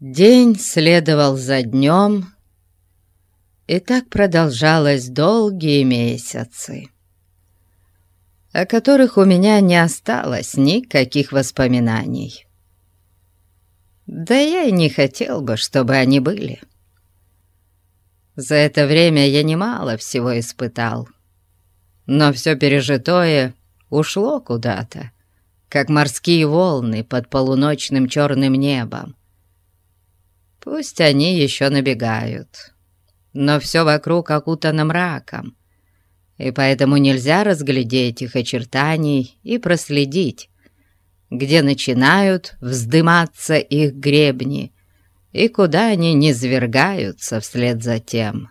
День следовал за днем, и так продолжалось долгие месяцы, о которых у меня не осталось никаких воспоминаний. Да я и не хотел бы, чтобы они были. За это время я немало всего испытал, но все пережитое ушло куда-то, как морские волны под полуночным черным небом. Пусть они еще набегают, но все вокруг окутано мраком, и поэтому нельзя разглядеть их очертаний и проследить, где начинают вздыматься их гребни и куда они низвергаются вслед за тем.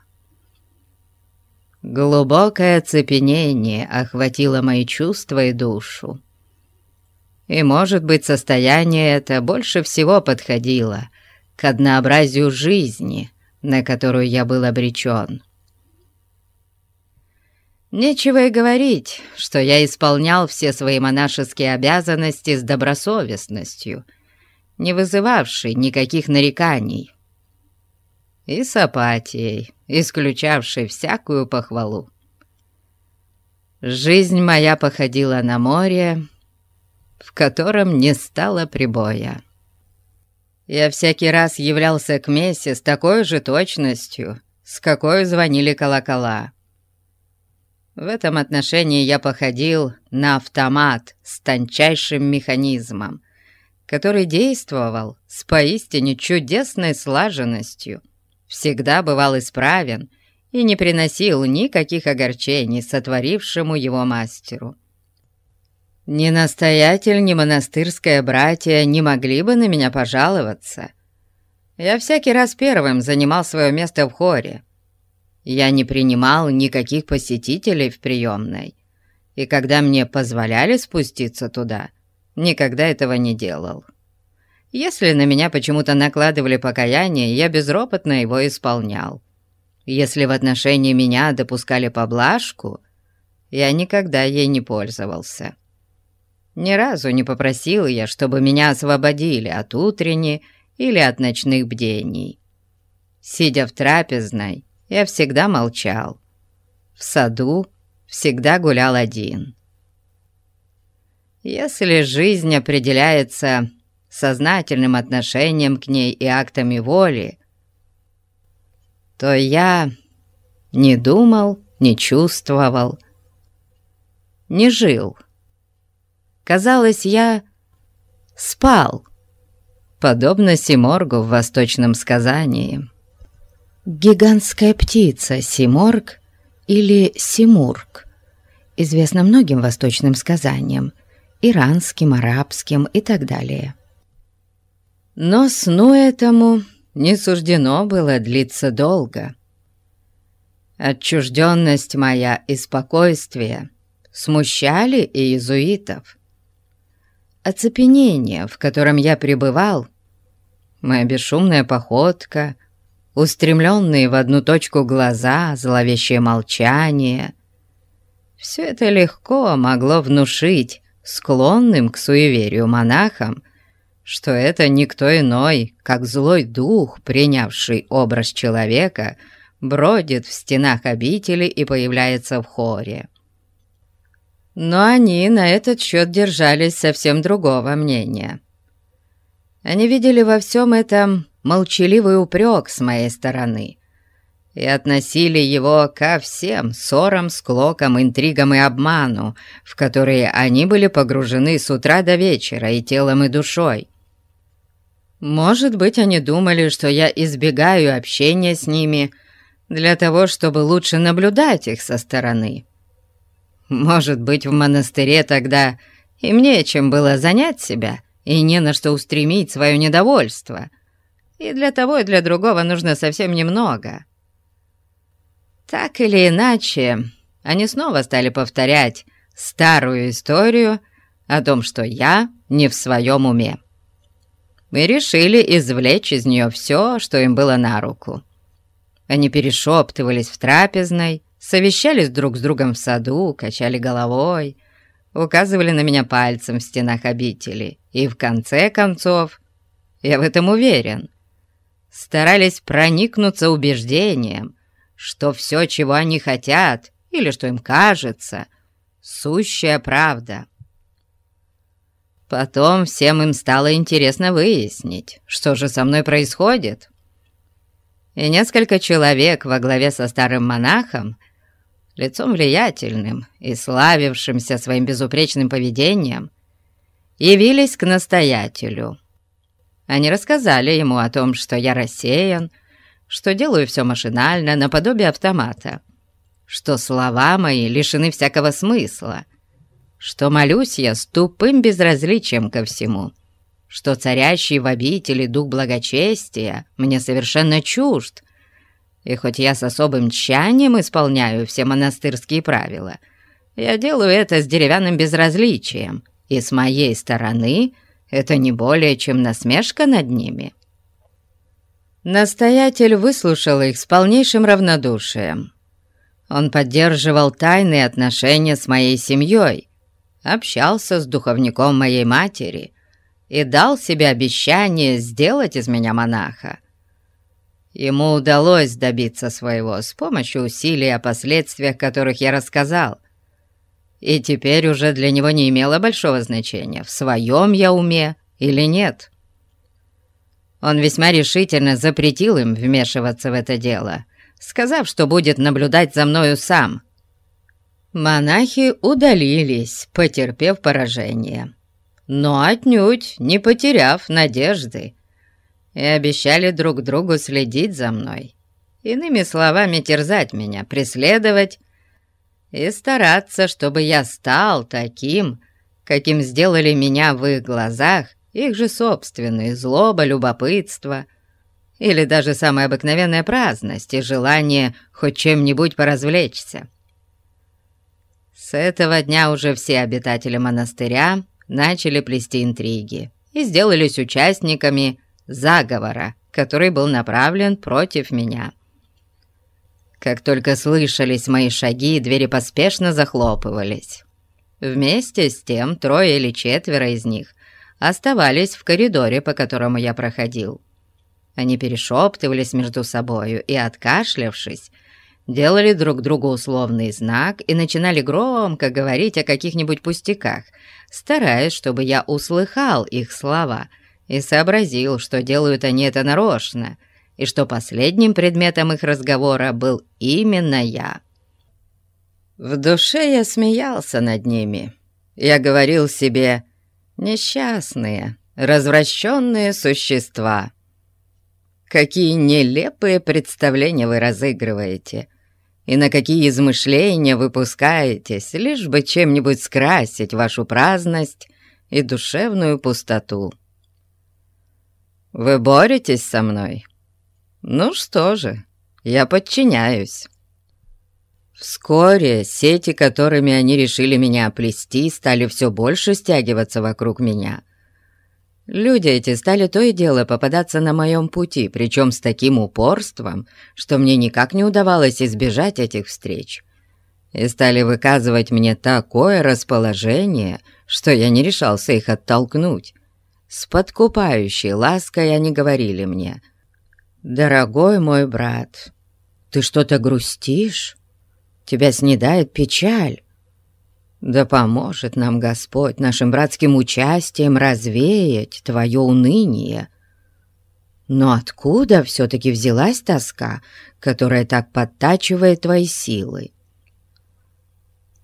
Глубокое оцепенение охватило мои чувства и душу. И, может быть, состояние это больше всего подходило к однообразию жизни, на которую я был обречен. Нечего и говорить, что я исполнял все свои монашеские обязанности с добросовестностью, не вызывавшей никаких нареканий, и с апатией, исключавшей всякую похвалу. Жизнь моя походила на море, в котором не стало прибоя. Я всякий раз являлся к мессе с такой же точностью, с какой звонили колокола. В этом отношении я походил на автомат с тончайшим механизмом, который действовал с поистине чудесной слаженностью, всегда бывал исправен и не приносил никаких огорчений сотворившему его мастеру. Ни настоятель, ни монастырское братья не могли бы на меня пожаловаться. Я всякий раз первым занимал свое место в хоре, я не принимал никаких посетителей в приемной, и когда мне позволяли спуститься туда, никогда этого не делал. Если на меня почему-то накладывали покаяние, я безропотно его исполнял. Если в отношении меня допускали поблажку, я никогда ей не пользовался. Ни разу не попросил я, чтобы меня освободили от утренней или от ночных бдений. Сидя в трапезной, я всегда молчал. В саду всегда гулял один. Если жизнь определяется сознательным отношением к ней и актами воли, то я не думал, не чувствовал, не жил. Казалось, я спал, подобно Симоргу в восточном сказании. Гигантская птица Симорг или Симург известна многим восточным сказаниям, иранским, арабским и так далее. Но сну этому не суждено было длиться долго. Отчужденность моя и спокойствие смущали и иезуитов. Оцепенение, в котором я пребывал, моя бесшумная походка — устремленные в одну точку глаза, зловещее молчание. Все это легко могло внушить склонным к суеверию монахам, что это никто иной, как злой дух, принявший образ человека, бродит в стенах обители и появляется в хоре. Но они на этот счет держались совсем другого мнения. Они видели во всем этом молчаливый упрек с моей стороны и относили его ко всем ссорам, склокам, интригам и обману, в которые они были погружены с утра до вечера и телом, и душой. Может быть, они думали, что я избегаю общения с ними для того, чтобы лучше наблюдать их со стороны. Может быть, в монастыре тогда им нечем было занять себя и не на что устремить свое недовольство — и для того, и для другого нужно совсем немного. Так или иначе, они снова стали повторять старую историю о том, что я не в своем уме. Мы решили извлечь из нее все, что им было на руку. Они перешептывались в трапезной, совещались друг с другом в саду, качали головой, указывали на меня пальцем в стенах обители. И в конце концов, я в этом уверен, старались проникнуться убеждением, что все, чего они хотят, или что им кажется, сущая правда. Потом всем им стало интересно выяснить, что же со мной происходит. И несколько человек во главе со старым монахом, лицом влиятельным и славившимся своим безупречным поведением, явились к настоятелю. Они рассказали ему о том, что я рассеян, что делаю все машинально, наподобие автомата, что слова мои лишены всякого смысла, что молюсь я с тупым безразличием ко всему, что царящий в обители дух благочестия мне совершенно чужд, и хоть я с особым тщанием исполняю все монастырские правила, я делаю это с деревянным безразличием, и с моей стороны — это не более чем насмешка над ними». Настоятель выслушал их с полнейшим равнодушием. Он поддерживал тайные отношения с моей семьей, общался с духовником моей матери и дал себе обещание сделать из меня монаха. Ему удалось добиться своего с помощью усилий, о последствиях которых я рассказал, и теперь уже для него не имело большого значения, в своем я уме или нет. Он весьма решительно запретил им вмешиваться в это дело, сказав, что будет наблюдать за мною сам. Монахи удалились, потерпев поражение, но отнюдь не потеряв надежды, и обещали друг другу следить за мной. Иными словами, терзать меня, преследовать и стараться, чтобы я стал таким, каким сделали меня в их глазах их же собственные злоба, любопытство или даже самая обыкновенная праздность и желание хоть чем-нибудь поразвлечься. С этого дня уже все обитатели монастыря начали плести интриги и сделались участниками заговора, который был направлен против меня. Как только слышались мои шаги, двери поспешно захлопывались. Вместе с тем трое или четверо из них оставались в коридоре, по которому я проходил. Они перешептывались между собою и, откашлявшись, делали друг другу условный знак и начинали громко говорить о каких-нибудь пустяках, стараясь, чтобы я услыхал их слова и сообразил, что делают они это нарочно, и что последним предметом их разговора был именно я. В душе я смеялся над ними. Я говорил себе «несчастные, развращенные существа». Какие нелепые представления вы разыгрываете, и на какие измышления вы пускаетесь, лишь бы чем-нибудь скрасить вашу праздность и душевную пустоту. Вы боретесь со мной?» Ну что же, я подчиняюсь. Вскоре сети, которыми они решили меня оплести, стали все больше стягиваться вокруг меня. Люди эти стали то и дело попадаться на моем пути, причем с таким упорством, что мне никак не удавалось избежать этих встреч. И стали выказывать мне такое расположение, что я не решался их оттолкнуть. С подкупающей лаской они говорили мне — «Дорогой мой брат, ты что-то грустишь? Тебя снедает печаль? Да поможет нам Господь нашим братским участием развеять твое уныние. Но откуда все-таки взялась тоска, которая так подтачивает твои силы?»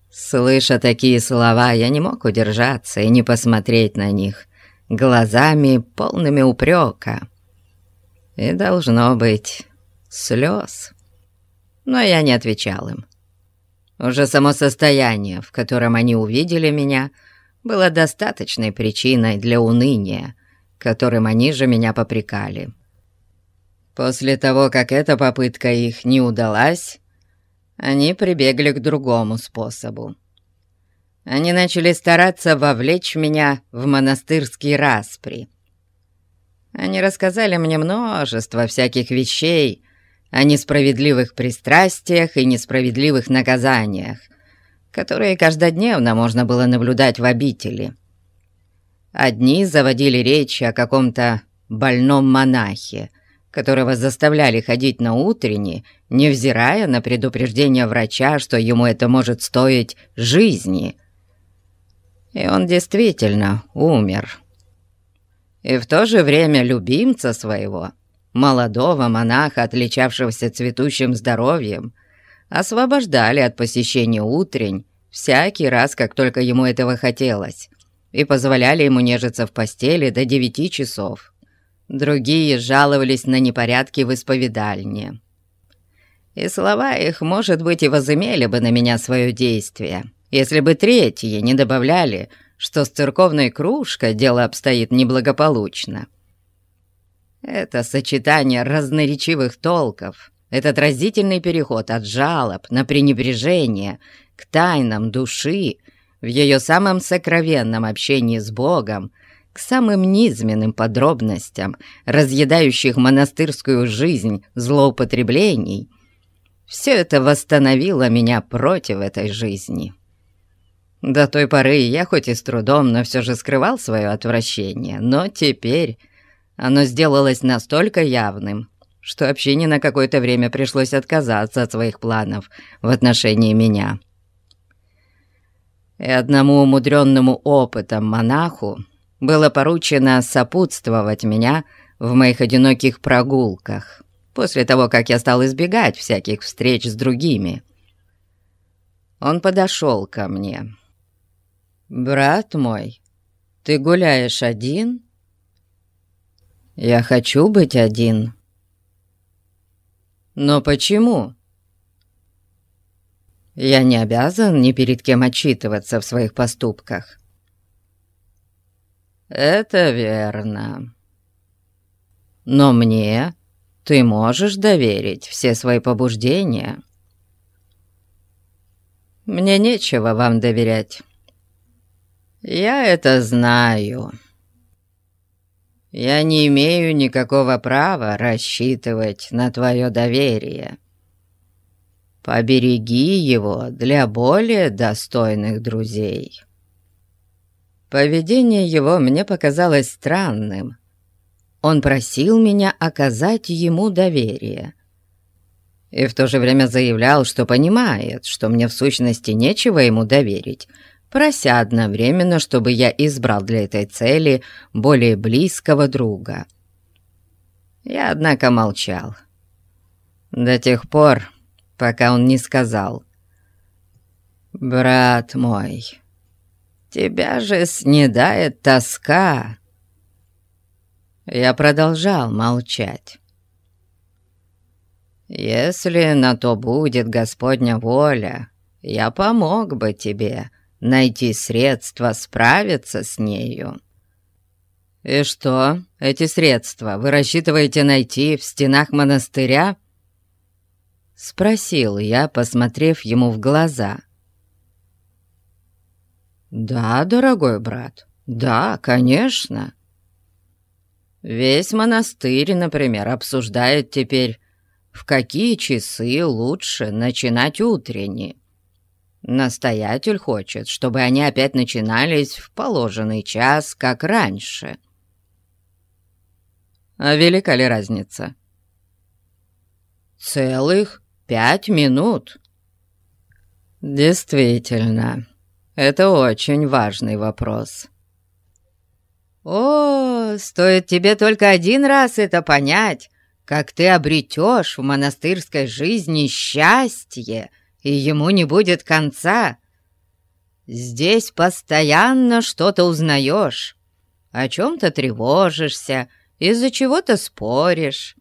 Слыша такие слова, я не мог удержаться и не посмотреть на них глазами, полными упрека и, должно быть, слез. Но я не отвечал им. Уже само состояние, в котором они увидели меня, было достаточной причиной для уныния, которым они же меня попрекали. После того, как эта попытка их не удалась, они прибегли к другому способу. Они начали стараться вовлечь меня в монастырские распри, они рассказали мне множество всяких вещей о несправедливых пристрастиях и несправедливых наказаниях, которые каждодневно можно было наблюдать в обители. Одни заводили речь о каком-то больном монахе, которого заставляли ходить на утренние, невзирая на предупреждение врача, что ему это может стоить жизни. И он действительно умер. И в то же время любимца своего, молодого монаха, отличавшегося цветущим здоровьем, освобождали от посещения утрень всякий раз, как только ему этого хотелось, и позволяли ему нежиться в постели до девяти часов. Другие жаловались на непорядки в исповедальне. И слова их, может быть, и возымели бы на меня свое действие, если бы третьи не добавляли, что с церковной кружкой дело обстоит неблагополучно. Это сочетание разноречивых толков, этот разительный переход от жалоб на пренебрежение к тайнам души в ее самом сокровенном общении с Богом, к самым низменным подробностям, разъедающих монастырскую жизнь злоупотреблений, все это восстановило меня против этой жизни. До той поры я хоть и с трудом, но все же скрывал свое отвращение, но теперь оно сделалось настолько явным, что общине на какое-то время пришлось отказаться от своих планов в отношении меня и одному умудренному опытом монаху было поручено сопутствовать меня в моих одиноких прогулках, после того, как я стал избегать всяких встреч с другими. Он подошел ко мне. «Брат мой, ты гуляешь один?» «Я хочу быть один». «Но почему?» Я не обязан ни перед кем отчитываться в своих поступках. Это верно. Но мне ты можешь доверить все свои побуждения. Мне нечего вам доверять. Я это знаю. Я не имею никакого права рассчитывать на твое доверие. Побереги его для более достойных друзей». Поведение его мне показалось странным. Он просил меня оказать ему доверие. И в то же время заявлял, что понимает, что мне в сущности нечего ему доверить, прося одновременно, чтобы я избрал для этой цели более близкого друга. Я, однако, молчал. До тех пор, пока он не сказал. «Брат мой, тебя же снедает тоска». Я продолжал молчать. «Если на то будет Господня воля, я помог бы тебе найти средства справиться с нею». «И что, эти средства вы рассчитываете найти в стенах монастыря?» Спросил я, посмотрев ему в глаза. «Да, дорогой брат, да, конечно». Весь монастырь, например, обсуждает теперь, в какие часы лучше начинать утренние. Настоятель хочет, чтобы они опять начинались в положенный час, как раньше. А велика ли разница? Целых Пять минут. Действительно, это очень важный вопрос. О, стоит тебе только один раз это понять, как ты обретешь в монастырской жизни счастье, и ему не будет конца. Здесь постоянно что-то узнаешь, о чем-то тревожишься, из-за чего-то споришь.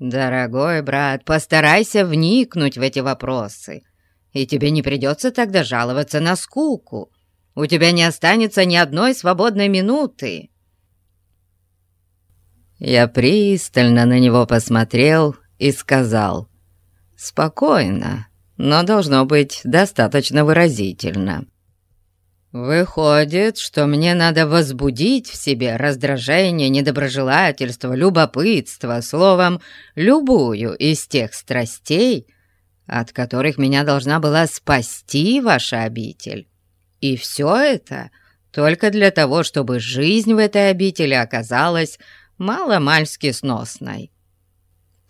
«Дорогой брат, постарайся вникнуть в эти вопросы, и тебе не придется тогда жаловаться на скуку. У тебя не останется ни одной свободной минуты». Я пристально на него посмотрел и сказал, «Спокойно, но должно быть достаточно выразительно. Выходит, что мне надо возбудить в себе раздражение, недоброжелательство, любопытство, словом, любую из тех страстей, от которых меня должна была спасти ваша обитель. И все это только для того, чтобы жизнь в этой обители оказалась маломальски сносной.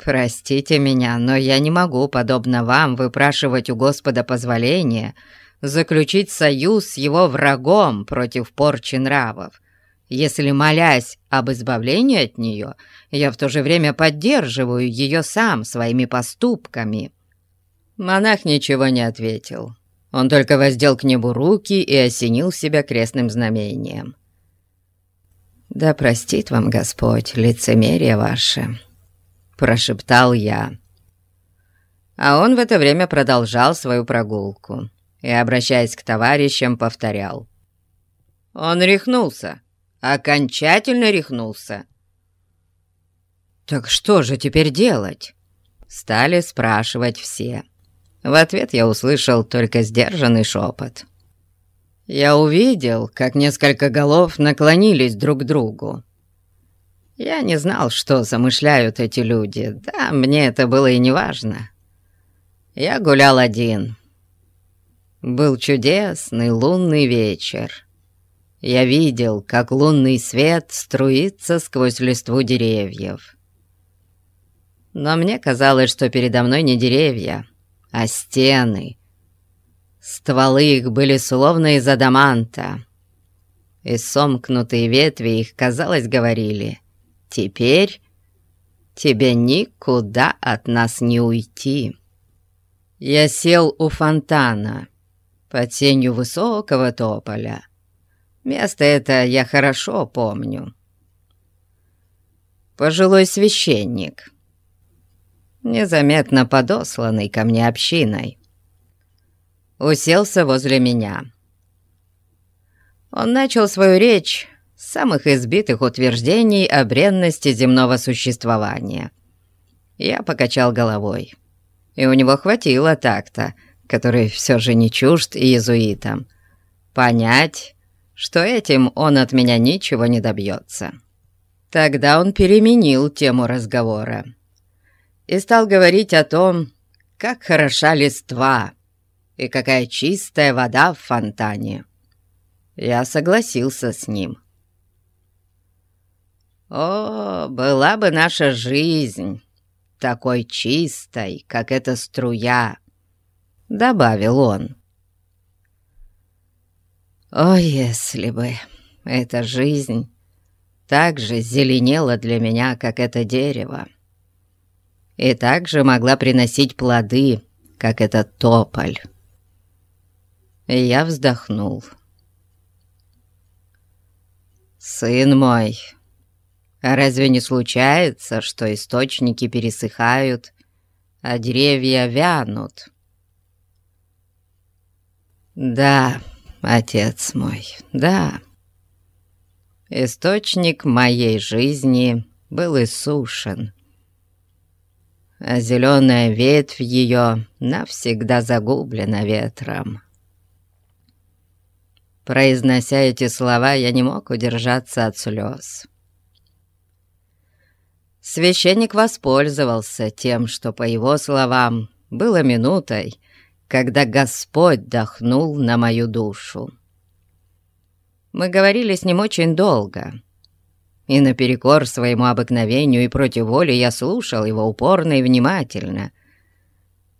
«Простите меня, но я не могу, подобно вам, выпрашивать у Господа позволения заключить союз с его врагом против порчи нравов, если, молясь об избавлении от нее, я в то же время поддерживаю ее сам своими поступками». Монах ничего не ответил. Он только воздел к небу руки и осенил себя крестным знамением. «Да простит вам Господь лицемерие ваше», — прошептал я. А он в это время продолжал свою прогулку и, обращаясь к товарищам, повторял. «Он рехнулся, окончательно рехнулся». «Так что же теперь делать?» — стали спрашивать все. В ответ я услышал только сдержанный шепот. Я увидел, как несколько голов наклонились друг к другу. Я не знал, что замышляют эти люди, да мне это было и не важно. Я гулял один. Был чудесный лунный вечер. Я видел, как лунный свет струится сквозь листву деревьев. Но мне казалось, что передо мной не деревья, а стены. Стволы их были словно из адаманта, и сомкнутые ветви их, казалось, говорили «Теперь тебе никуда от нас не уйти». Я сел у фонтана под тенью высокого тополя. Место это я хорошо помню. Пожилой священник — незаметно подосланный ко мне общиной, уселся возле меня. Он начал свою речь самых избитых утверждений о бренности земного существования. Я покачал головой, и у него хватило так-то, который все же не чужд иезуитам, понять, что этим он от меня ничего не добьется. Тогда он переменил тему разговора и стал говорить о том, как хороша листва и какая чистая вода в фонтане. Я согласился с ним. «О, была бы наша жизнь такой чистой, как эта струя!» — добавил он. «О, если бы эта жизнь так же зеленела для меня, как это дерево!» и также могла приносить плоды, как этот тополь. Я вздохнул. «Сын мой, разве не случается, что источники пересыхают, а деревья вянут?» «Да, отец мой, да. Источник моей жизни был иссушен» а зеленая ветвь ее навсегда загублена ветром. Произнося эти слова, я не мог удержаться от слез. Священник воспользовался тем, что, по его словам, было минутой, когда Господь дохнул на мою душу. Мы говорили с ним очень долго — и наперекор своему обыкновению и против воли я слушал его упорно и внимательно,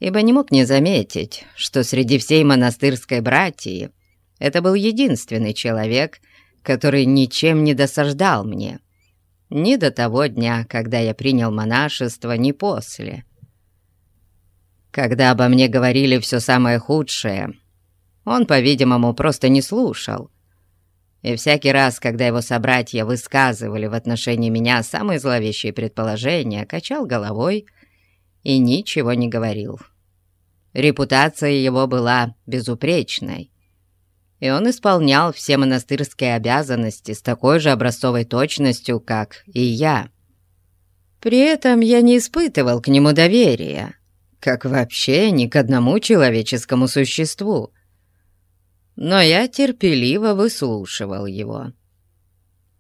ибо не мог не заметить, что среди всей монастырской братьи это был единственный человек, который ничем не досаждал мне, ни до того дня, когда я принял монашество, ни после. Когда обо мне говорили все самое худшее, он, по-видимому, просто не слушал, и всякий раз, когда его собратья высказывали в отношении меня самые зловещие предположения, качал головой и ничего не говорил. Репутация его была безупречной, и он исполнял все монастырские обязанности с такой же образцовой точностью, как и я. При этом я не испытывал к нему доверия, как вообще ни к одному человеческому существу — но я терпеливо выслушивал его.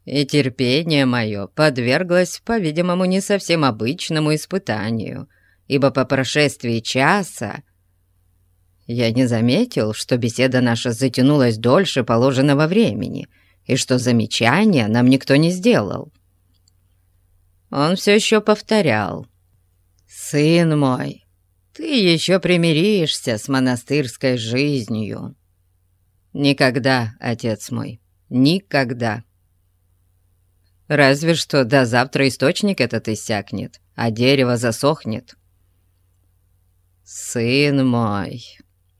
И терпение мое подверглось, по-видимому, не совсем обычному испытанию, ибо по прошествии часа я не заметил, что беседа наша затянулась дольше положенного времени и что замечания нам никто не сделал. Он все еще повторял. «Сын мой, ты еще примиришься с монастырской жизнью». «Никогда, отец мой, никогда». Разве что до завтра источник этот иссякнет, а дерево засохнет. Сын мой,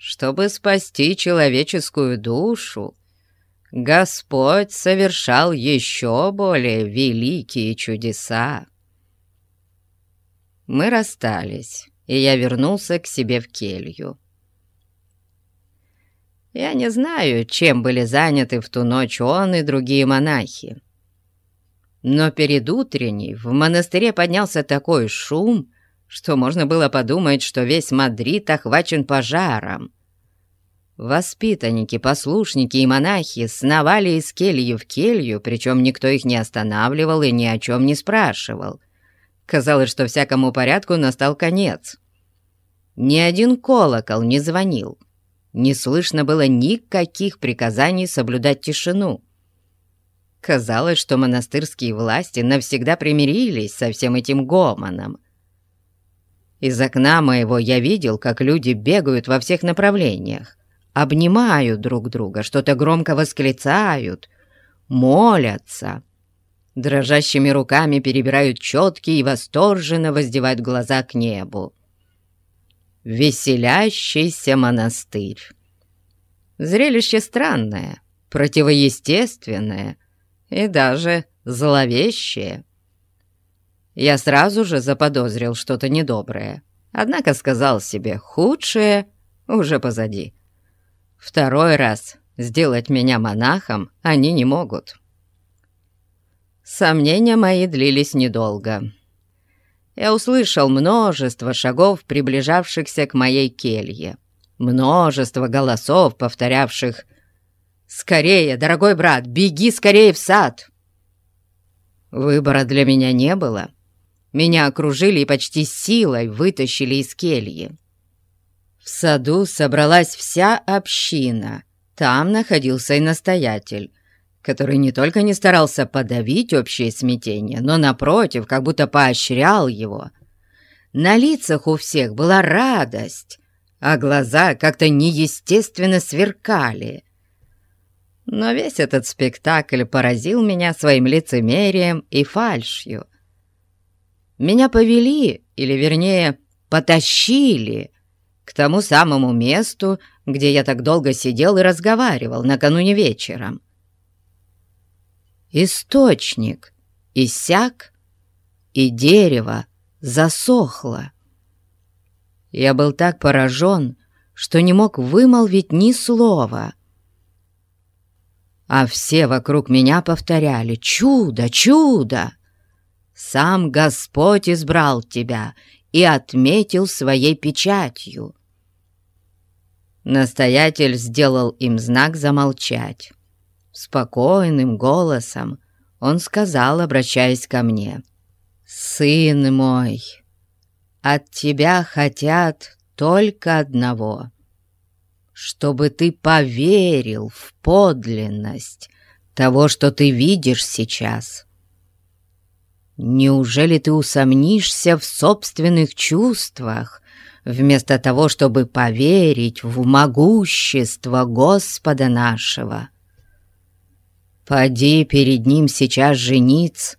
чтобы спасти человеческую душу, Господь совершал еще более великие чудеса. Мы расстались, и я вернулся к себе в келью. Я не знаю, чем были заняты в ту ночь он и другие монахи. Но перед утренней в монастыре поднялся такой шум, что можно было подумать, что весь Мадрид охвачен пожаром. Воспитанники, послушники и монахи сновали из кельи в келью, причем никто их не останавливал и ни о чем не спрашивал. Казалось, что всякому порядку настал конец. Ни один колокол не звонил. Не слышно было никаких приказаний соблюдать тишину. Казалось, что монастырские власти навсегда примирились со всем этим гомоном. Из окна моего я видел, как люди бегают во всех направлениях, обнимают друг друга, что-то громко восклицают, молятся. Дрожащими руками перебирают четки и восторженно воздевают глаза к небу. Веселящийся монастырь. Зрелище странное, противоестественное — и даже зловещее. Я сразу же заподозрил что-то недоброе, однако сказал себе, худшее уже позади. Второй раз сделать меня монахом они не могут. Сомнения мои длились недолго. Я услышал множество шагов, приближавшихся к моей келье, множество голосов, повторявших «Скорее, дорогой брат, беги скорее в сад!» Выбора для меня не было. Меня окружили и почти силой вытащили из кельи. В саду собралась вся община. Там находился и настоятель, который не только не старался подавить общее смятение, но, напротив, как будто поощрял его. На лицах у всех была радость, а глаза как-то неестественно сверкали. Но весь этот спектакль поразил меня своим лицемерием и фальшью. Меня повели, или вернее, потащили к тому самому месту, где я так долго сидел и разговаривал накануне вечером. Источник иссяк, и дерево засохло. Я был так поражен, что не мог вымолвить ни слова — а все вокруг меня повторяли «Чудо! Чудо!» «Сам Господь избрал тебя и отметил своей печатью». Настоятель сделал им знак замолчать. Спокойным голосом он сказал, обращаясь ко мне, «Сын мой, от тебя хотят только одного чтобы ты поверил в подлинность того, что ты видишь сейчас. Неужели ты усомнишься в собственных чувствах, вместо того, чтобы поверить в могущество Господа нашего? Поди перед Ним сейчас жениц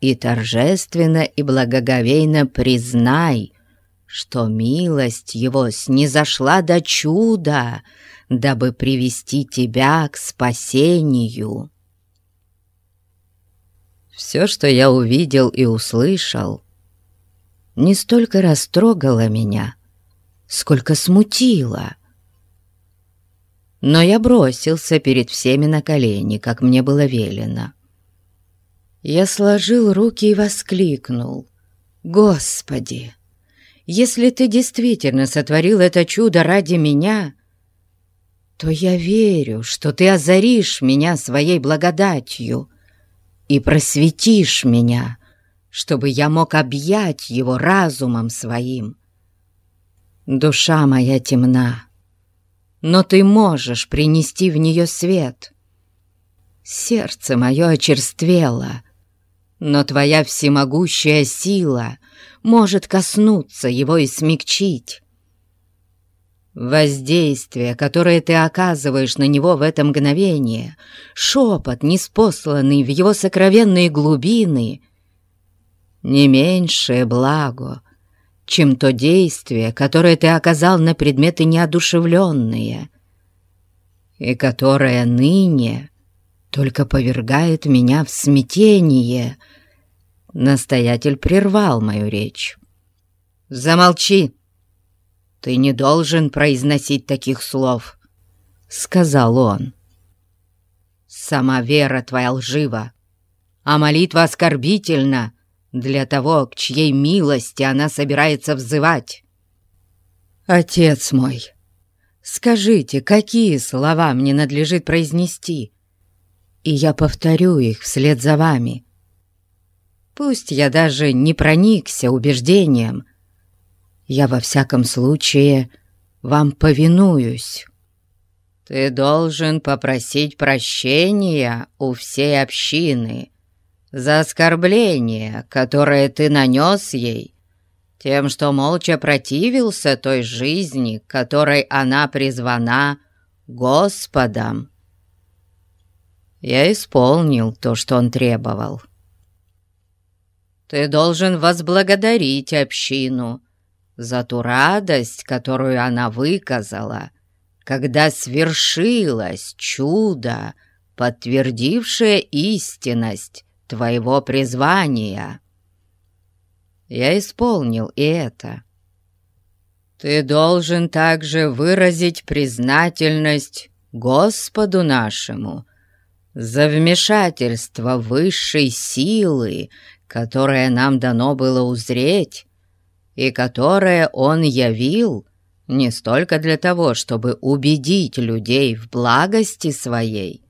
и торжественно и благоговейно признай, что милость его снизошла до чуда, дабы привести тебя к спасению. Все, что я увидел и услышал, не столько растрогало меня, сколько смутило. Но я бросился перед всеми на колени, как мне было велено. Я сложил руки и воскликнул. «Господи!» если ты действительно сотворил это чудо ради меня, то я верю, что ты озаришь меня своей благодатью и просветишь меня, чтобы я мог объять его разумом своим. Душа моя темна, но ты можешь принести в нее свет. Сердце мое очерствело, но твоя всемогущая сила может коснуться его и смягчить. Воздействие, которое ты оказываешь на него в это мгновение, шепот, неспосланный в его сокровенные глубины, не меньшее благо, чем то действие, которое ты оказал на предметы неодушевленные, и которое ныне только повергает меня в смятение. Настоятель прервал мою речь. «Замолчи! Ты не должен произносить таких слов!» — сказал он. «Сама вера твоя лжива, а молитва оскорбительна для того, к чьей милости она собирается взывать. Отец мой, скажите, какие слова мне надлежит произнести, и я повторю их вслед за вами. Пусть я даже не проникся убеждением, я во всяком случае вам повинуюсь. Ты должен попросить прощения у всей общины за оскорбление, которое ты нанес ей, тем, что молча противился той жизни, которой она призвана Господом я исполнил то, что он требовал. Ты должен возблагодарить общину за ту радость, которую она выказала, когда свершилось чудо, подтвердившее истинность твоего призвания. Я исполнил и это. Ты должен также выразить признательность Господу нашему за вмешательство высшей силы, которое нам дано было узреть, и которое он явил не столько для того, чтобы убедить людей в благости своей,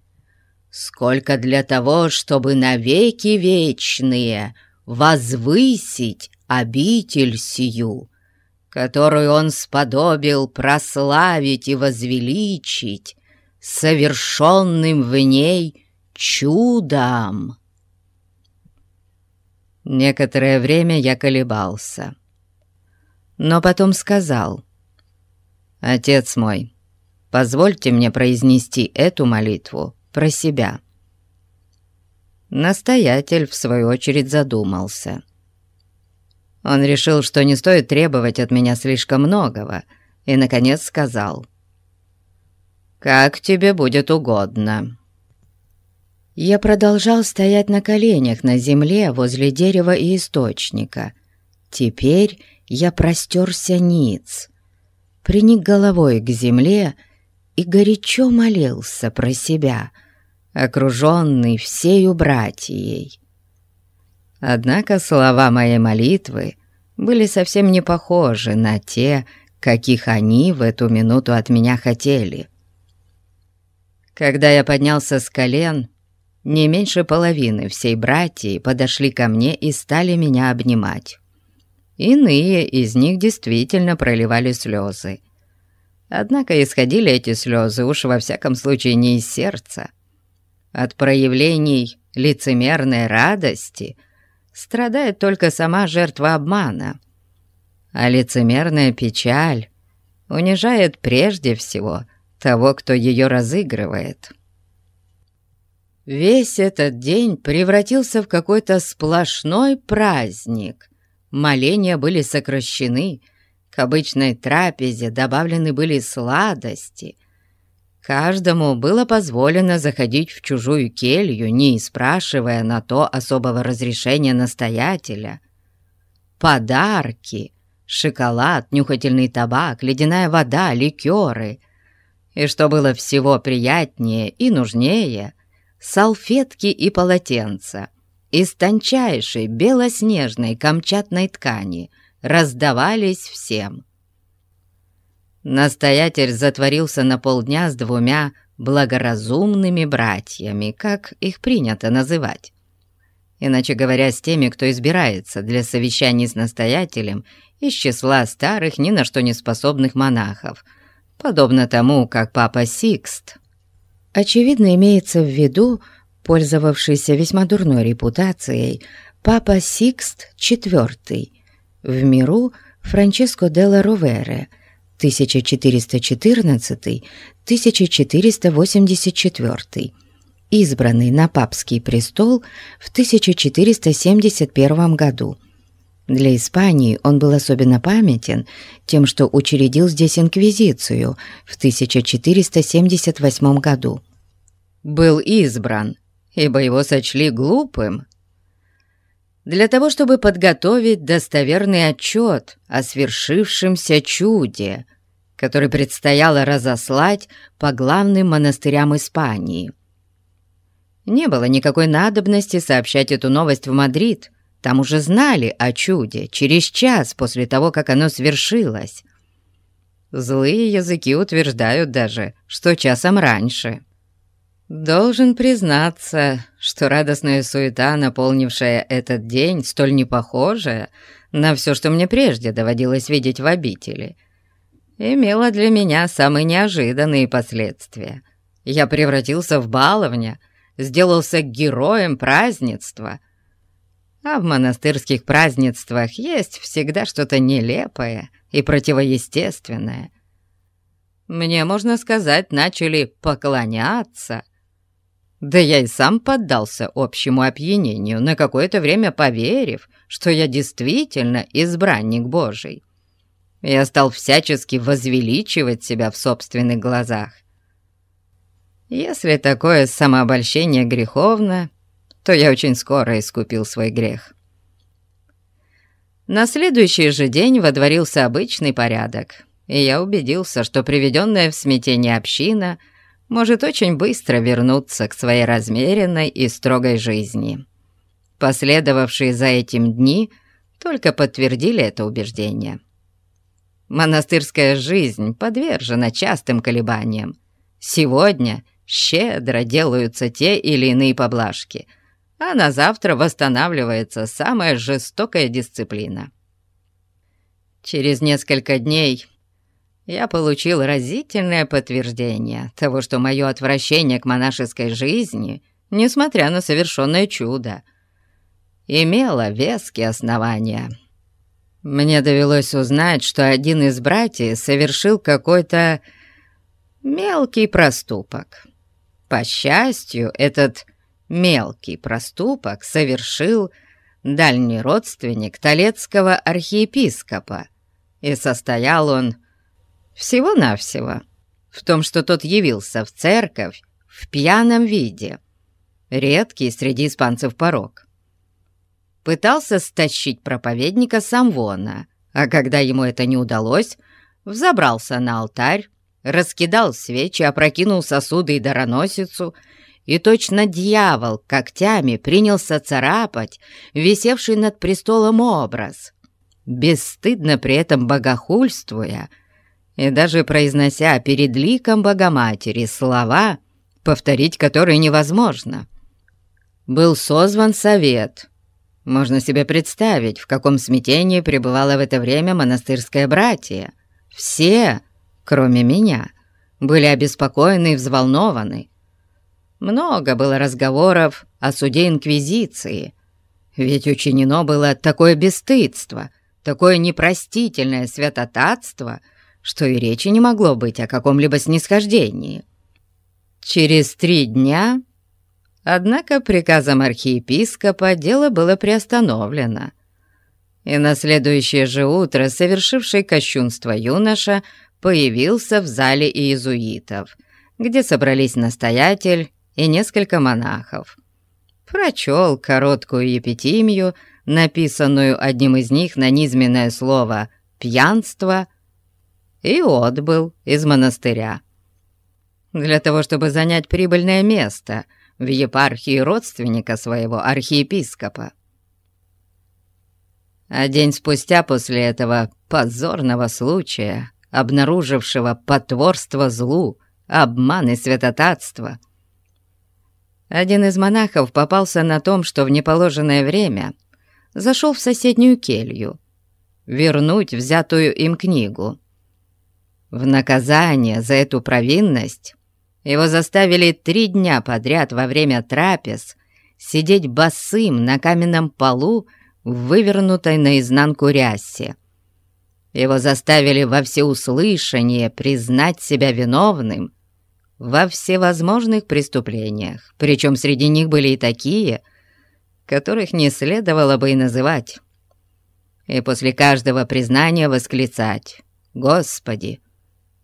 сколько для того, чтобы навеки вечные возвысить обитель сию, которую он сподобил прославить и возвеличить, совершенным в ней чудом. Некоторое время я колебался, но потом сказал, «Отец мой, позвольте мне произнести эту молитву про себя». Настоятель, в свою очередь, задумался. Он решил, что не стоит требовать от меня слишком многого, и, наконец, сказал, как тебе будет угодно». Я продолжал стоять на коленях на земле возле дерева и источника. Теперь я простерся ниц, приник головой к земле и горячо молился про себя, окруженный всею братьей. Однако слова моей молитвы были совсем не похожи на те, каких они в эту минуту от меня хотели. Когда я поднялся с колен, не меньше половины всей братьи подошли ко мне и стали меня обнимать. Иные из них действительно проливали слезы. Однако исходили эти слезы уж во всяком случае не из сердца. От проявлений лицемерной радости страдает только сама жертва обмана, а лицемерная печаль унижает прежде всего того, кто ее разыгрывает. Весь этот день превратился в какой-то сплошной праздник. Моления были сокращены, к обычной трапезе добавлены были сладости. Каждому было позволено заходить в чужую келью, не спрашивая на то особого разрешения настоятеля. Подарки — шоколад, нюхательный табак, ледяная вода, ликеры — и что было всего приятнее и нужнее, салфетки и полотенца из тончайшей белоснежной камчатной ткани раздавались всем. Настоятель затворился на полдня с двумя благоразумными братьями, как их принято называть. Иначе говоря, с теми, кто избирается для совещаний с настоятелем из числа старых, ни на что не способных монахов – подобно тому, как папа Сикст. Очевидно, имеется в виду пользовавшийся весьма дурной репутацией папа Сикст IV, В миру Франческо делла Ровере 1414-1484, избранный на папский престол в 1471 году. Для Испании он был особенно памятен тем, что учредил здесь инквизицию в 1478 году. Был избран, ибо его сочли глупым для того, чтобы подготовить достоверный отчет о свершившемся чуде, который предстояло разослать по главным монастырям Испании. Не было никакой надобности сообщать эту новость в Мадрид, там уже знали о чуде через час после того, как оно свершилось. Злые языки утверждают даже, что часом раньше. Должен признаться, что радостная суета, наполнившая этот день, столь не похожая на все, что мне прежде доводилось видеть в обители, имела для меня самые неожиданные последствия. Я превратился в баловня, сделался героем празднества. А в монастырских празднествах есть всегда что-то нелепое и противоестественное. Мне, можно сказать, начали поклоняться — да я и сам поддался общему опьянению, на какое-то время поверив, что я действительно избранник Божий. Я стал всячески возвеличивать себя в собственных глазах. Если такое самообольщение греховно, то я очень скоро искупил свой грех. На следующий же день водворился обычный порядок, и я убедился, что приведенная в смятение община — может очень быстро вернуться к своей размеренной и строгой жизни. Последовавшие за этим дни только подтвердили это убеждение. Монастырская жизнь подвержена частым колебаниям. Сегодня щедро делаются те или иные поблажки, а на завтра восстанавливается самая жестокая дисциплина. Через несколько дней я получил разительное подтверждение того, что мое отвращение к монашеской жизни, несмотря на совершенное чудо, имело веские основания. Мне довелось узнать, что один из братьев совершил какой-то мелкий проступок. По счастью, этот мелкий проступок совершил дальний родственник Толецкого архиепископа, и состоял он всего-навсего в том, что тот явился в церковь в пьяном виде, редкий среди испанцев порог. Пытался стащить проповедника Самвона, а когда ему это не удалось, взобрался на алтарь, раскидал свечи, опрокинул сосуды и дароносицу, и точно дьявол когтями принялся царапать висевший над престолом образ, бесстыдно при этом богохульствуя — и даже произнося перед ликом Богоматери слова, повторить которые невозможно. Был созван совет. Можно себе представить, в каком смятении пребывало в это время монастырское братье. Все, кроме меня, были обеспокоены и взволнованы. Много было разговоров о суде Инквизиции, ведь учинено было такое бесстыдство, такое непростительное святотатство — что и речи не могло быть о каком-либо снисхождении. Через три дня, однако, приказом архиепископа дело было приостановлено, и на следующее же утро совершивший кощунство юноша появился в зале иезуитов, где собрались настоятель и несколько монахов. Прочел короткую епитимию, написанную одним из них на низменное слово «пьянство», и отбыл из монастыря. Для того, чтобы занять прибыльное место в епархии родственника своего архиепископа. А день спустя после этого позорного случая, обнаружившего потворство злу, обман и святотатство, один из монахов попался на том, что в неположенное время зашел в соседнюю келью вернуть взятую им книгу. В наказание за эту провинность его заставили три дня подряд во время трапез сидеть босым на каменном полу в вывернутой наизнанку рясе. Его заставили во всеуслышание признать себя виновным во всевозможных преступлениях, причем среди них были и такие, которых не следовало бы и называть. И после каждого признания восклицать «Господи,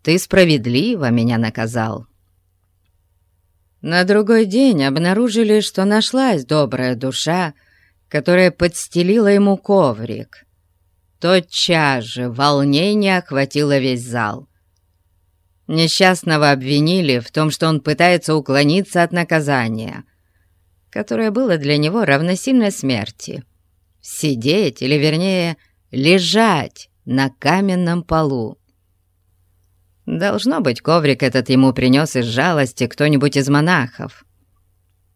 Ты справедливо меня наказал». На другой день обнаружили, что нашлась добрая душа, которая подстелила ему коврик. Тотчас же волнение охватило весь зал. Несчастного обвинили в том, что он пытается уклониться от наказания, которое было для него равносильно смерти. Сидеть, или вернее, лежать на каменном полу. Должно быть, коврик этот ему принес из жалости кто-нибудь из монахов.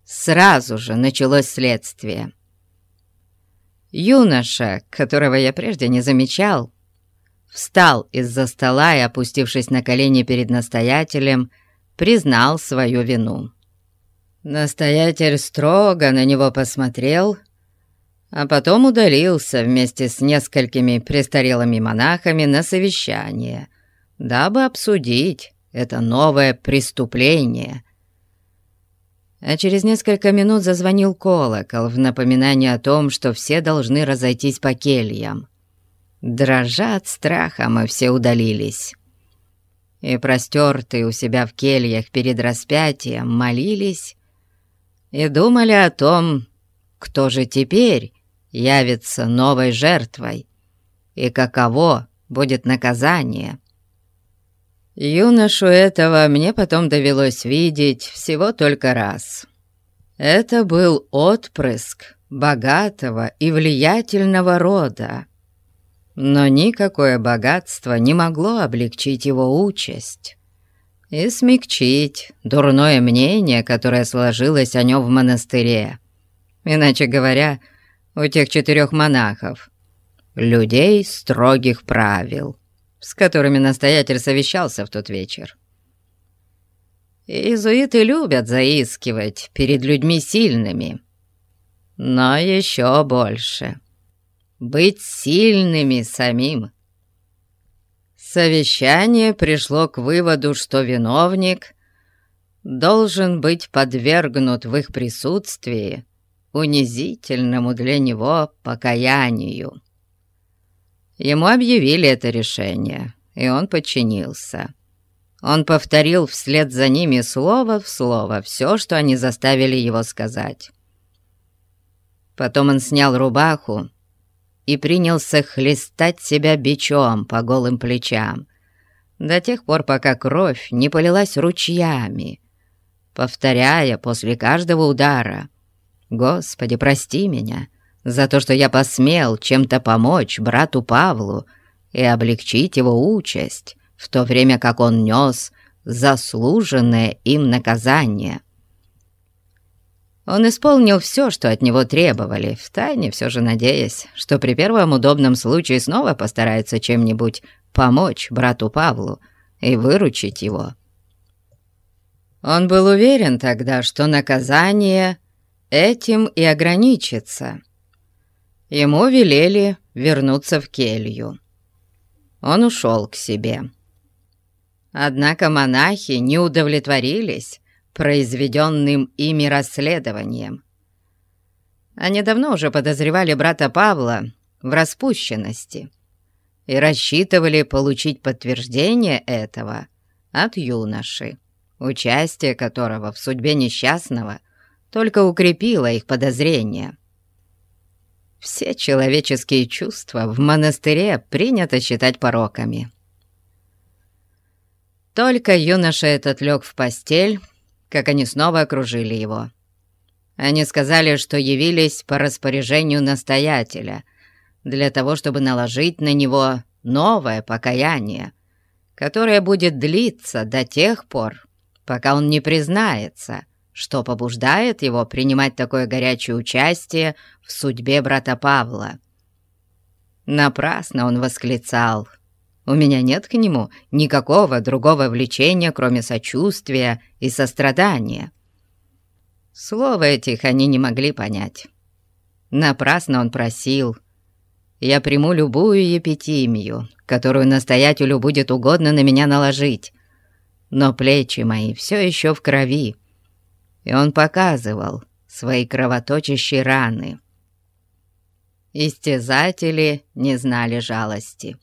Сразу же началось следствие. Юноша, которого я прежде не замечал, встал из-за стола и, опустившись на колени перед настоятелем, признал свою вину. Настоятель строго на него посмотрел, а потом удалился вместе с несколькими престарелыми монахами на совещание, дабы обсудить это новое преступление. А через несколько минут зазвонил колокол в напоминание о том, что все должны разойтись по кельям. Дрожа от страха, мы все удалились. И простертые у себя в кельях перед распятием молились и думали о том, кто же теперь явится новой жертвой и каково будет наказание. Юношу этого мне потом довелось видеть всего только раз. Это был отпрыск богатого и влиятельного рода, но никакое богатство не могло облегчить его участь и смягчить дурное мнение, которое сложилось о нем в монастыре. Иначе говоря, у тех четырех монахов, людей строгих правил, с которыми настоятель совещался в тот вечер. Иезуиты любят заискивать перед людьми сильными, но еще больше — быть сильными самим. Совещание пришло к выводу, что виновник должен быть подвергнут в их присутствии унизительному для него покаянию. Ему объявили это решение, и он подчинился. Он повторил вслед за ними слово в слово все, что они заставили его сказать. Потом он снял рубаху и принялся хлестать себя бичом по голым плечам, до тех пор, пока кровь не полилась ручьями, повторяя после каждого удара «Господи, прости меня за то, что я посмел чем-то помочь брату Павлу и облегчить его участь, в то время как он нес заслуженное им наказание». Он исполнил все, что от него требовали, втайне все же надеясь, что при первом удобном случае снова постарается чем-нибудь помочь брату Павлу и выручить его. Он был уверен тогда, что наказание этим и ограничится. Ему велели вернуться в келью. Он ушел к себе. Однако монахи не удовлетворились произведенным ими расследованием. Они давно уже подозревали брата Павла в распущенности и рассчитывали получить подтверждение этого от юноши, участие которого в судьбе несчастного только укрепило их подозрения. Все человеческие чувства в монастыре принято считать пороками. Только юноша этот лег в постель как они снова окружили его. Они сказали, что явились по распоряжению настоятеля для того, чтобы наложить на него новое покаяние, которое будет длиться до тех пор, пока он не признается, что побуждает его принимать такое горячее участие в судьбе брата Павла. Напрасно он восклицал — у меня нет к нему никакого другого влечения, кроме сочувствия и сострадания. Слова этих они не могли понять. Напрасно он просил. Я приму любую епитимию, которую настоятелю будет угодно на меня наложить. Но плечи мои все еще в крови, и он показывал свои кровоточащие раны. Истязатели не знали жалости.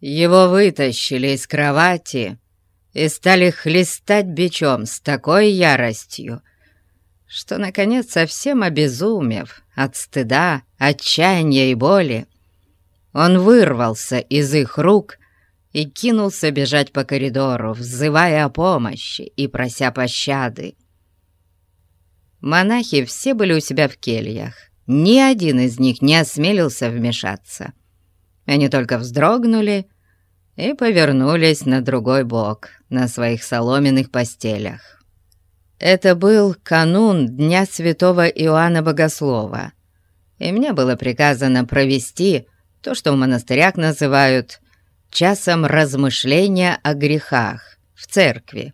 Его вытащили из кровати и стали хлестать бичом с такой яростью, что, наконец, совсем обезумев от стыда, отчаяния и боли, он вырвался из их рук и кинулся бежать по коридору, взывая о помощи и прося пощады. Монахи все были у себя в кельях, ни один из них не осмелился вмешаться. Они только вздрогнули и повернулись на другой бок, на своих соломенных постелях. Это был канун Дня Святого Иоанна Богослова, и мне было приказано провести то, что в монастырях называют «часом размышления о грехах» в церкви.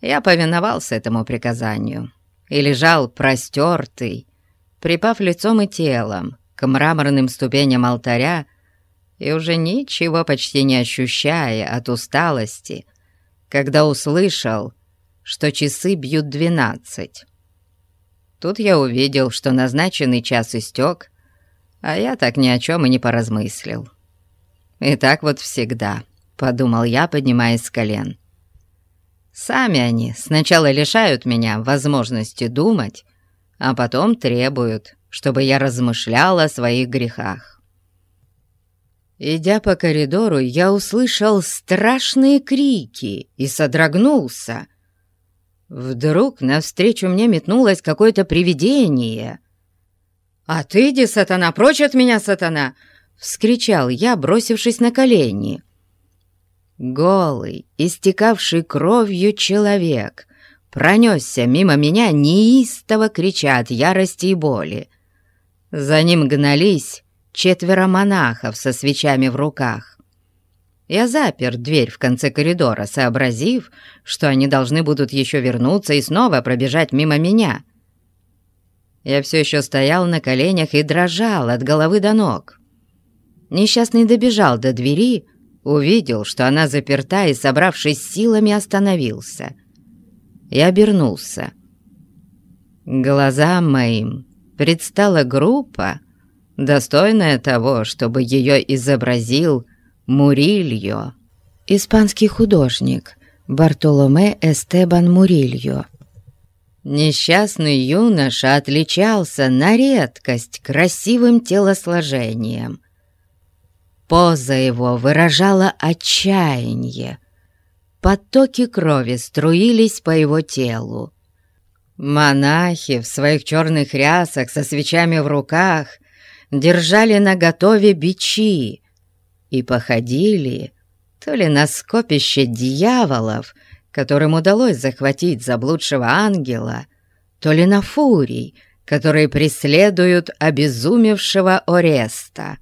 Я повиновался этому приказанию и лежал простертый, припав лицом и телом к мраморным ступеням алтаря и уже ничего почти не ощущая от усталости, когда услышал что часы бьют двенадцать. Тут я увидел, что назначенный час истек, а я так ни о чем и не поразмыслил. И так вот всегда, — подумал я, поднимаясь с колен. Сами они сначала лишают меня возможности думать, а потом требуют, чтобы я размышлял о своих грехах. Идя по коридору, я услышал страшные крики и содрогнулся. Вдруг навстречу мне метнулось какое-то привидение. «Отыди, сатана, прочь от меня, сатана!» — вскричал я, бросившись на колени. Голый, истекавший кровью человек пронесся мимо меня, неистово крича от ярости и боли. За ним гнались четверо монахов со свечами в руках. Я запер дверь в конце коридора, сообразив, что они должны будут еще вернуться и снова пробежать мимо меня. Я все еще стоял на коленях и дрожал от головы до ног. Несчастный добежал до двери, увидел, что она заперта и, собравшись силами, остановился. Я обернулся. Глазам моим предстала группа, достойная того, чтобы ее изобразил Мурильо. Испанский художник Бартоломе Эстебан Мурильо. Несчастный юноша отличался на редкость красивым телосложением. Поза его выражала отчаяние. Потоки крови струились по его телу. Монахи в своих черных рясах со свечами в руках держали наготове бичи, и походили то ли на скопище дьяволов, которым удалось захватить заблудшего ангела, то ли на фурий, которые преследуют обезумевшего Ореста.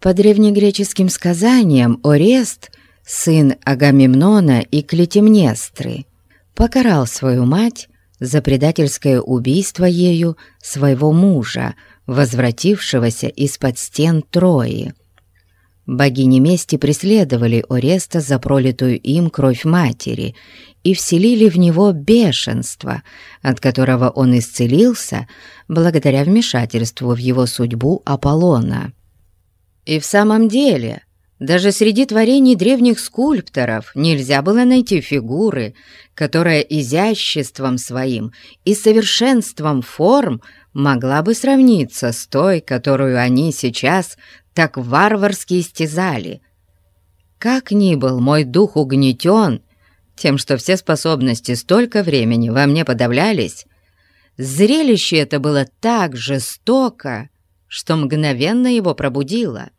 По древнегреческим сказаниям Орест, сын Агамемнона и Клетимнестры, покарал свою мать за предательское убийство ею своего мужа, возвратившегося из-под стен Трои. Богини мести преследовали Ореста за пролитую им кровь матери и вселили в него бешенство, от которого он исцелился благодаря вмешательству в его судьбу Аполлона. И в самом деле, даже среди творений древних скульпторов нельзя было найти фигуры, которая изяществом своим и совершенством форм могла бы сравниться с той, которую они сейчас так варварски истязали. Как ни был мой дух угнетен тем, что все способности столько времени во мне подавлялись, зрелище это было так жестоко, что мгновенно его пробудило.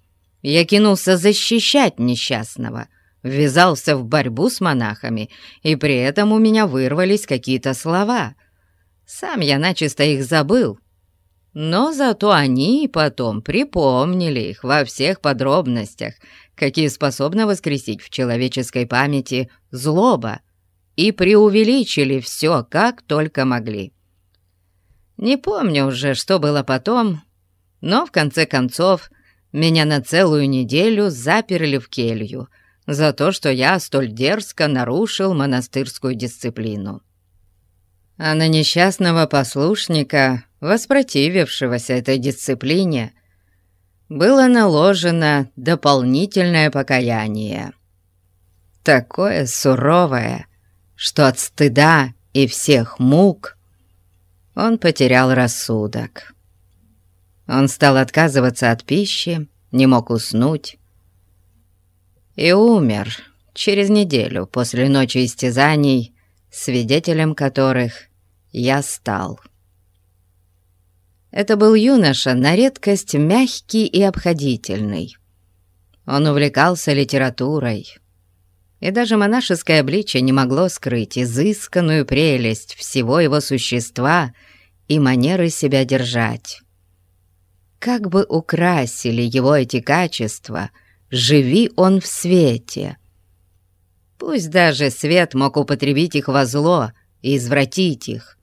Я кинулся защищать несчастного, ввязался в борьбу с монахами, и при этом у меня вырвались какие-то слова. Сам я начисто их забыл, но зато они потом припомнили их во всех подробностях, какие способны воскресить в человеческой памяти злоба, и преувеличили все, как только могли. Не помню уже, что было потом, но в конце концов меня на целую неделю заперли в келью за то, что я столь дерзко нарушил монастырскую дисциплину. А на несчастного послушника, воспротивившегося этой дисциплине, было наложено дополнительное покаяние. Такое суровое, что от стыда и всех мук он потерял рассудок. Он стал отказываться от пищи, не мог уснуть и умер через неделю после ночи истязаний, свидетелем которых я стал. Это был юноша на редкость мягкий и обходительный. Он увлекался литературой, и даже монашеское обличие не могло скрыть изысканную прелесть всего его существа и манеры себя держать. Как бы украсили его эти качества, живи он в свете. Пусть даже свет мог употребить их во зло и извратить их,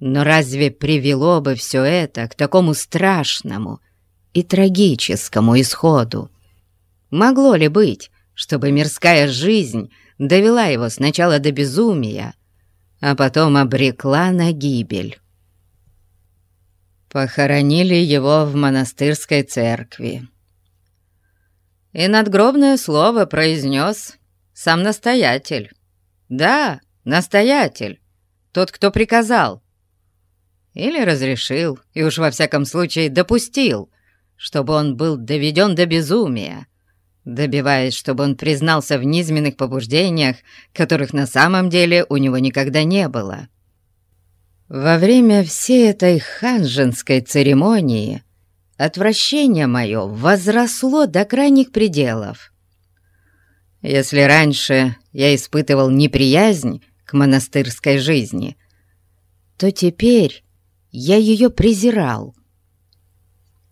но разве привело бы все это к такому страшному и трагическому исходу? Могло ли быть, чтобы мирская жизнь довела его сначала до безумия, а потом обрекла на гибель? Похоронили его в монастырской церкви. И надгробное слово произнес сам настоятель. Да, настоятель, тот, кто приказал. Или разрешил, и уж во всяком случае допустил, чтобы он был доведен до безумия, добиваясь, чтобы он признался в низменных побуждениях, которых на самом деле у него никогда не было. Во время всей этой ханжинской церемонии отвращение мое возросло до крайних пределов. Если раньше я испытывал неприязнь к монастырской жизни, то теперь я ее презирал.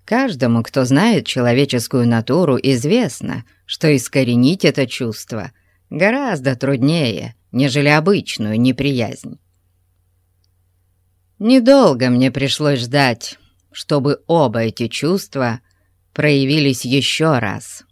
Каждому, кто знает человеческую натуру, известно, что искоренить это чувство гораздо труднее, нежели обычную неприязнь. Недолго мне пришлось ждать, чтобы оба эти чувства проявились еще раз.